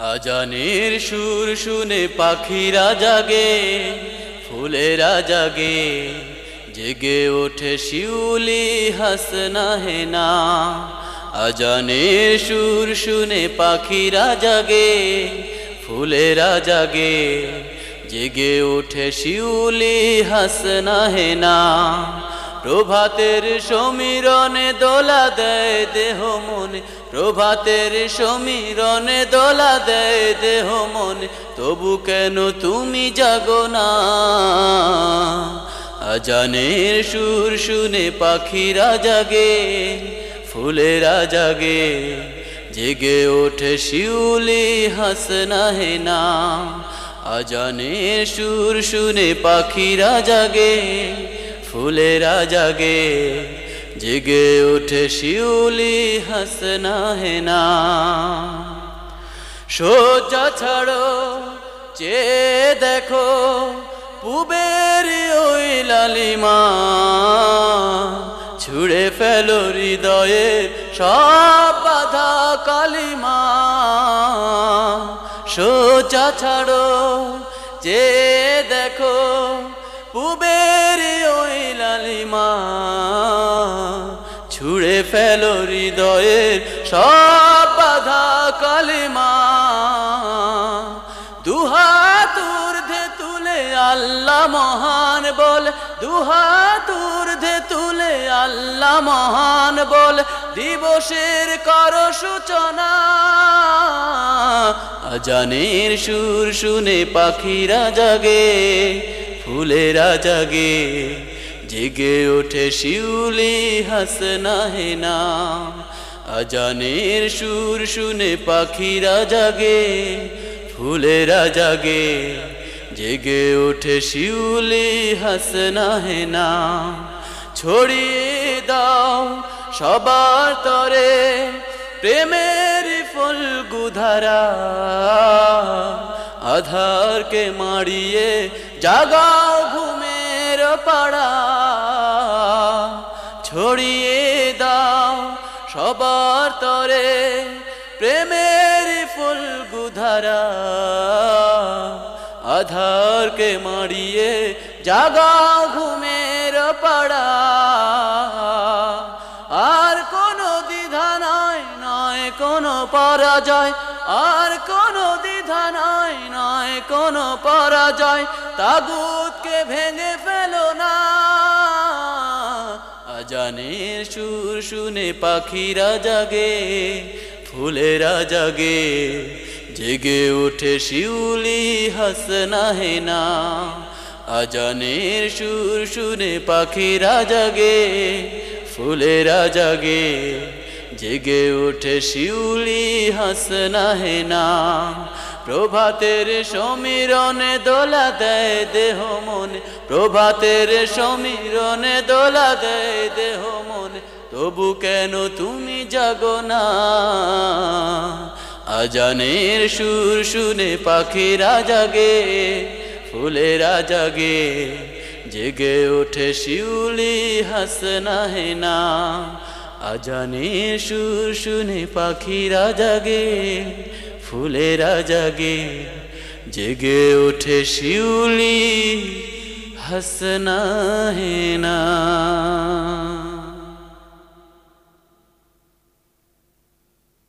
আজানের সুর শুনে পাখিরা জাগে, ফুলেরা জাগে, জেগে ওঠে শিউলি হাসনা হেনা। আজানের সুর শুনে পাখিরা জাগে, ফুলেরা জাগে, জেগে ওঠে শিউলি হাসনা হেনা। প্রভাতের সমীরণে দোলা দেয় দেহ মনে। প্রভাতের সমীরণে দোলা দেয় দেহ মনে। তবু কেন তুমি জাগো না? আজানের সুর শুনে পাখিরা জাগে, ফুলেরা জাগে। জেগে ওঠে শিউলি হাসনা হেনা আজানের সুর শুনে পাখিরা জাগে ফুলেরা জাগে জেগে ওঠে শিউলি হাসনা হেনা। সোজা ছাড়ো চে দেখো পুবের ওই লালিমা। ছুড়ে ফেলো হৃদয়ের সব বাধা কালিমা। সোজা ছাড়ো যে দেখো পুবের লালিমা ছুড়ে ফেলো হৃদয়ের সব বাধা কালিমা। দুহাত ঊর্ধ্বে তুলে আল্লাহ মহান বল, দুহাত ঊর্ধ্বে তুলে আল্লাহ মহান বল, দিবসের কর সূচনা। আজানের সুর শুনে পাখিরা জাগে, ফুলেরা জাগে জেগে ওঠে শিউলি হাসনা হেনা আজানের সুর শুনে পাখিরা জাগে, ফুলেরা জাগে। জেগে ওঠে শিউলি হাসনা হেনা ছড়িয়ে দাও সবার তরে প্রেমের ফুল গুধারা। আধারকে মারিয়ে জাগাও ঘুমের পাড়া। সবার তরে প্রেমের ফুল গুধারা। আধারকে মারিয়ে জাগা ঘুমের পাড়া। আর কোনো দ্বিধা নয় নয় কোনো পরাজয়। আর কোনো দ্বিধা নয় নয় কোনো পরাজয়। তাগুতকে ভেঙে আজানের সুর শুনে পাখিরা জাগে, ফুলেরা জাগে, জেগে ওঠে শিউলি হাস হাসনা হেনা। আজানের সুর শুনে পাখিরা জাগে, ফুলেরা জাগে জেগে ওঠে শিউলি হাসনা হেনা প্রভাতের সমীরণে দোলা দেয় দেহ মনে। প্রভাতের সমীরণে দোলা দেয় দেহ মনে। তবু কেন তুমি জাগো না? আজানের সুর শুনে পাখিরা জাগে, ফুলেরা জাগে। জেগে ওঠে শিউলি হাসনা হেনা আজানের সুর শুনে পাখিরা জাগে ফুলেরা জাগে জেগে ওঠে শিউলি হাসনা হেনা।